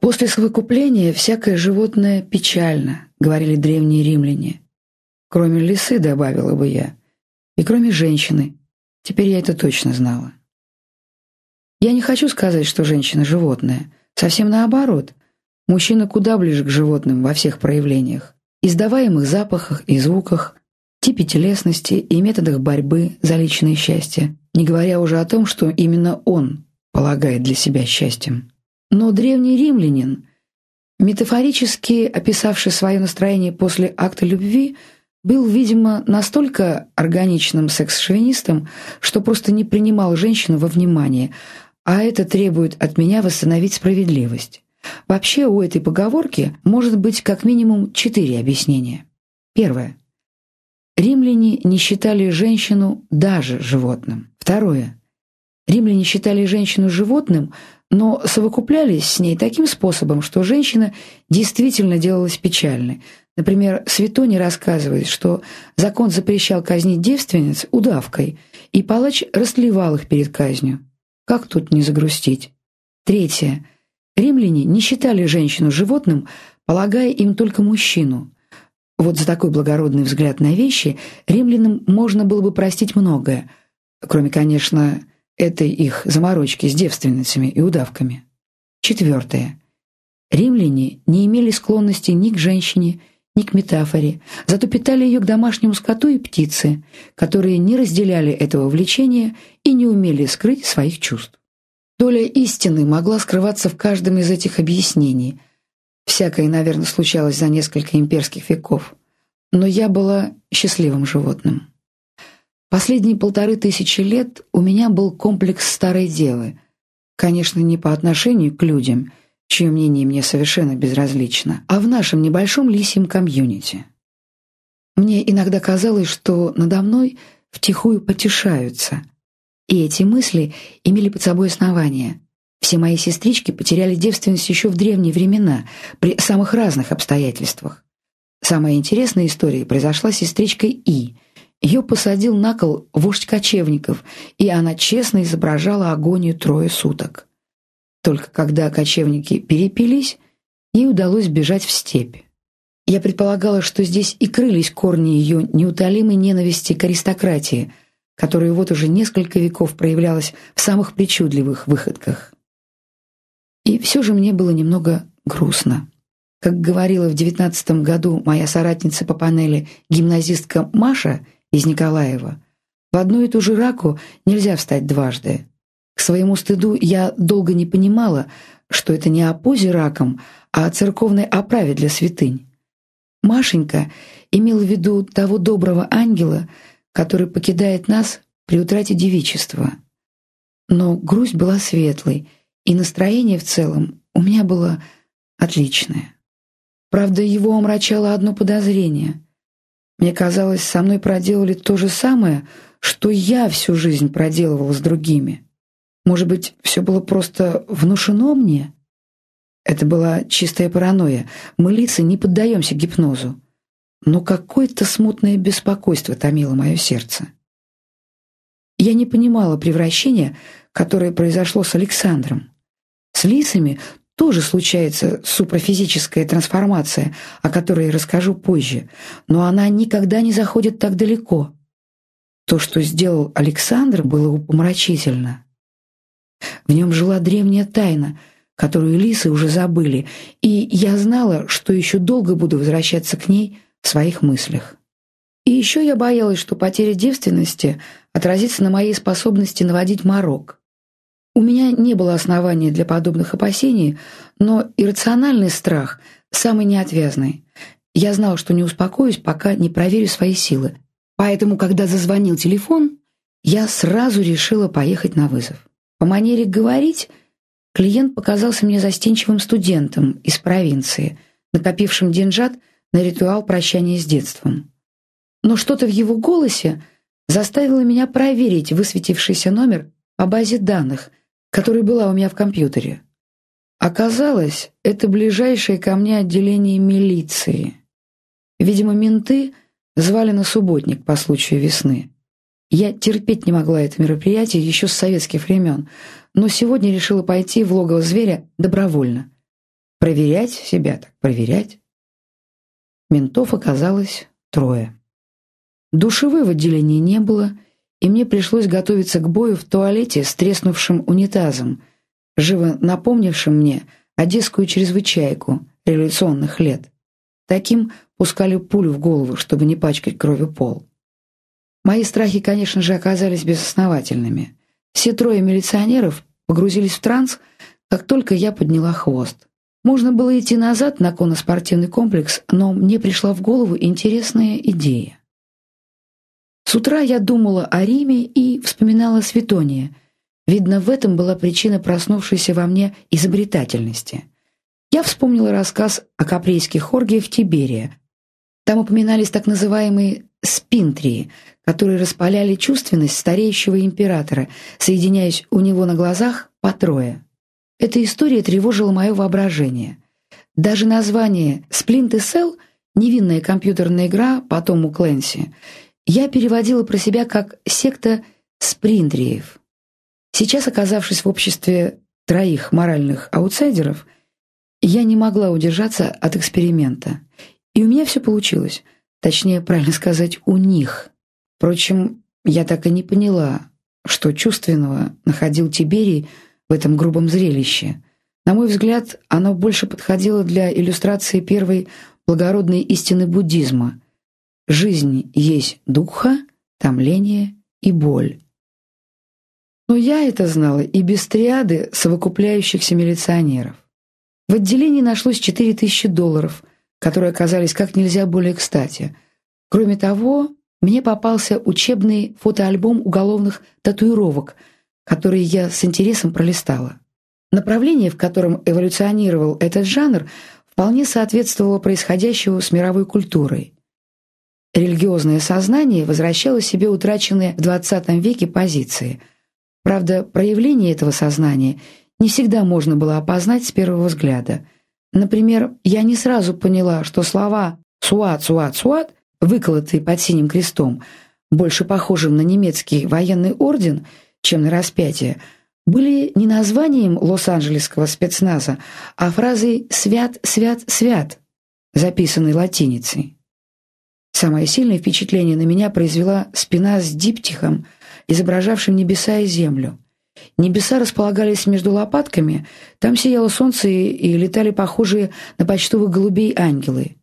После совокупления всякое животное печально, говорили древние римляне. Кроме лисы, добавила бы я, и кроме женщины. Теперь я это точно знала. Я не хочу сказать, что женщина – животное. Совсем наоборот. Мужчина куда ближе к животным во всех проявлениях. Издаваемых запахах и звуках, типе телесности и методах борьбы за личное счастье, не говоря уже о том, что именно он полагает для себя счастьем. Но древний римлянин, метафорически описавший свое настроение после акта любви, был, видимо, настолько органичным секс-шовинистом, что просто не принимал женщину во внимание, а это требует от меня восстановить справедливость. Вообще у этой поговорки может быть как минимум четыре объяснения. Первое. Римляне не считали женщину даже животным. Второе. Римляне считали женщину животным, но совокуплялись с ней таким способом, что женщина действительно делалась печальной. Например, Светоний рассказывает, что закон запрещал казнить девственниц удавкой, и палач растлевал их перед казнью. Как тут не загрустить? Третье. Римляне не считали женщину животным, полагая им только мужчину. Вот за такой благородный взгляд на вещи римлянам можно было бы простить многое, кроме, конечно, этой их заморочки с девственницами и удавками. Четвертое. Римляне не имели склонности ни к женщине, ни к метафоре, зато питали ее к домашнему скоту и птице, которые не разделяли этого влечения и не умели скрыть своих чувств. Доля истины могла скрываться в каждом из этих объяснений. Всякое, наверное, случалось за несколько имперских веков. Но я была счастливым животным. Последние полторы тысячи лет у меня был комплекс старой девы. Конечно, не по отношению к людям – чье мнение мне совершенно безразлично, а в нашем небольшом лисьем комьюнити. Мне иногда казалось, что надо мной втихую потешаются, и эти мысли имели под собой основания. Все мои сестрички потеряли девственность еще в древние времена, при самых разных обстоятельствах. Самая интересная история произошла с сестричкой И. Ее посадил на кол вождь кочевников, и она честно изображала агонию трое суток. Только когда кочевники перепились, ей удалось бежать в степь. Я предполагала, что здесь и крылись корни ее неутолимой ненависти к аристократии, которая вот уже несколько веков проявлялась в самых причудливых выходках. И все же мне было немного грустно. Как говорила в девятнадцатом году моя соратница по панели гимназистка Маша из Николаева, в одну и ту же раку нельзя встать дважды. К своему стыду я долго не понимала, что это не о позе раком, а о церковной оправе для святынь. Машенька имела в виду того доброго ангела, который покидает нас при утрате девичества. Но грусть была светлой, и настроение в целом у меня было отличное. Правда, его омрачало одно подозрение. Мне казалось, со мной проделали то же самое, что я всю жизнь проделывала с другими. Может быть, все было просто внушено мне? Это была чистая паранойя. Мы, лица, не поддаемся гипнозу. Но какое-то смутное беспокойство томило мое сердце. Я не понимала превращения, которое произошло с Александром. С лицами тоже случается супрофизическая трансформация, о которой расскажу позже, но она никогда не заходит так далеко. То, что сделал Александр, было упомрачительно. В нем жила древняя тайна, которую лисы уже забыли, и я знала, что еще долго буду возвращаться к ней в своих мыслях. И еще я боялась, что потеря девственности отразится на моей способности наводить морок. У меня не было основания для подобных опасений, но иррациональный страх самый неотвязный. Я знала, что не успокоюсь, пока не проверю свои силы. Поэтому, когда зазвонил телефон, я сразу решила поехать на вызов. По манере говорить клиент показался мне застенчивым студентом из провинции, накопившим деньжат на ритуал прощания с детством. Но что-то в его голосе заставило меня проверить высветившийся номер по базе данных, которая была у меня в компьютере. Оказалось, это ближайшее ко мне отделение милиции. Видимо, менты звали на субботник по случаю весны. Я терпеть не могла это мероприятие еще с советских времен, но сегодня решила пойти в логово зверя добровольно. Проверять себя так, проверять. Ментов оказалось трое. Душевой в отделении не было, и мне пришлось готовиться к бою в туалете с треснувшим унитазом, живо напомнившим мне одесскую чрезвычайку революционных лет. Таким пускали пулю в голову, чтобы не пачкать кровью пол. Мои страхи, конечно же, оказались безосновательными. Все трое милиционеров погрузились в транс, как только я подняла хвост. Можно было идти назад на конно-спортивный комплекс, но мне пришла в голову интересная идея. С утра я думала о Риме и вспоминала Светония. Видно, в этом была причина проснувшейся во мне изобретательности. Я вспомнила рассказ о капрейских оргиях Тиберия. Там упоминались так называемые спинтрии, которые распаляли чувственность стареющего императора, соединяясь у него на глазах по трое. Эта история тревожила мое воображение. Даже название «Сплинт и Сел» — невинная компьютерная игра по Тому Кленси — я переводила про себя как «секта сприндриев». Сейчас, оказавшись в обществе троих моральных аутсайдеров, я не могла удержаться от эксперимента. И у меня все получилось. Точнее, правильно сказать, у них. Впрочем, я так и не поняла, что чувственного находил Тиберий в этом грубом зрелище. На мой взгляд, оно больше подходило для иллюстрации первой благородной истины буддизма. Жизнь есть духа, томление и боль. Но я это знала и без триады совокупляющихся милиционеров. В отделении нашлось 4000 долларов – которые оказались как нельзя более кстати. Кроме того, мне попался учебный фотоальбом уголовных татуировок, который я с интересом пролистала. Направление, в котором эволюционировал этот жанр, вполне соответствовало происходящему с мировой культурой. Религиозное сознание возвращало себе утраченные в XX веке позиции. Правда, проявление этого сознания не всегда можно было опознать с первого взгляда – Например, я не сразу поняла, что слова «суат, суат, суат», выколотые под синим крестом, больше похожим на немецкий военный орден, чем на распятие, были не названием лос-анджелесского спецназа, а фразой «свят, свят, свят», записанной латиницей. Самое сильное впечатление на меня произвела спина с диптихом, изображавшим небеса и землю. Небеса располагались между лопатками, там сияло солнце и летали похожие на почтовых голубей ангелы.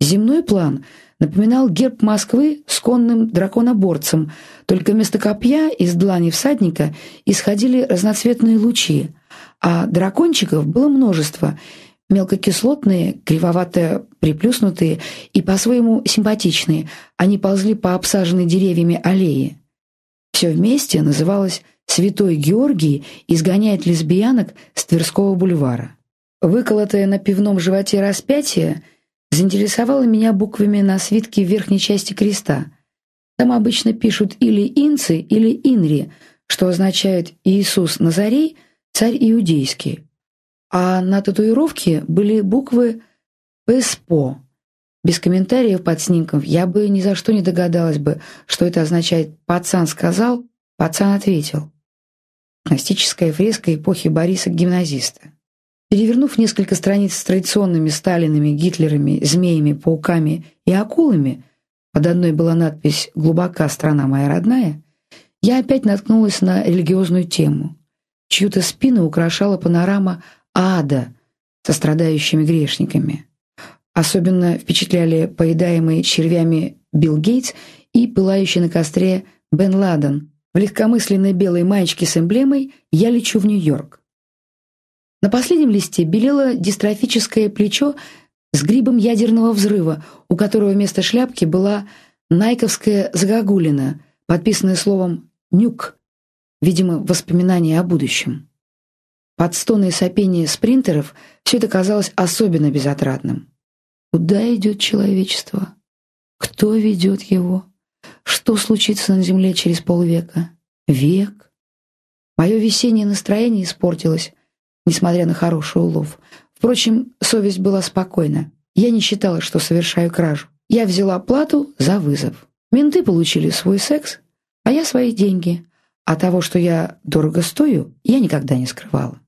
Земной план напоминал герб Москвы с конным драконоборцем, только вместо копья из длани всадника исходили разноцветные лучи, а дракончиков было множество, мелкокислотные, кривовато приплюснутые и по-своему симпатичные, они ползли по обсаженной деревьями аллее. Все вместе называлось Святой Георгий изгоняет лесбиянок с Тверского бульвара. Выколотое на пивном животе распятие заинтересовало меня буквами на свитке в верхней части креста. Там обычно пишут или «инцы», или «инри», что означает «Иисус Назарей, царь иудейский». А на татуировке были буквы «ПСПО». Без комментариев под снимком я бы ни за что не догадалась бы, что это означает «пацан сказал», «пацан ответил» гностическая фреска эпохи Бориса Гимназиста. Перевернув несколько страниц с традиционными Сталинами, Гитлерами, змеями, пауками и акулами, под одной была надпись «Глубока страна моя родная», я опять наткнулась на религиозную тему. Чью-то спину украшала панорама ада со страдающими грешниками. Особенно впечатляли поедаемые червями Билл Гейтс и пылающий на костре Бен Ладен, в легкомысленной белой маечке с эмблемой «Я лечу в Нью-Йорк». На последнем листе белело дистрофическое плечо с грибом ядерного взрыва, у которого вместо шляпки была найковская загогулина, подписанная словом «нюк», видимо, воспоминание о будущем. Под стоны и сопение спринтеров все это казалось особенно безотрадным. Куда идет человечество? Кто ведет его? Что случится на Земле через полвека? Век? Мое весеннее настроение испортилось, несмотря на хороший улов. Впрочем, совесть была спокойна. Я не считала, что совершаю кражу. Я взяла плату за вызов. Менты получили свой секс, А я свои деньги. А того, что я дорого стою, я никогда не скрывала.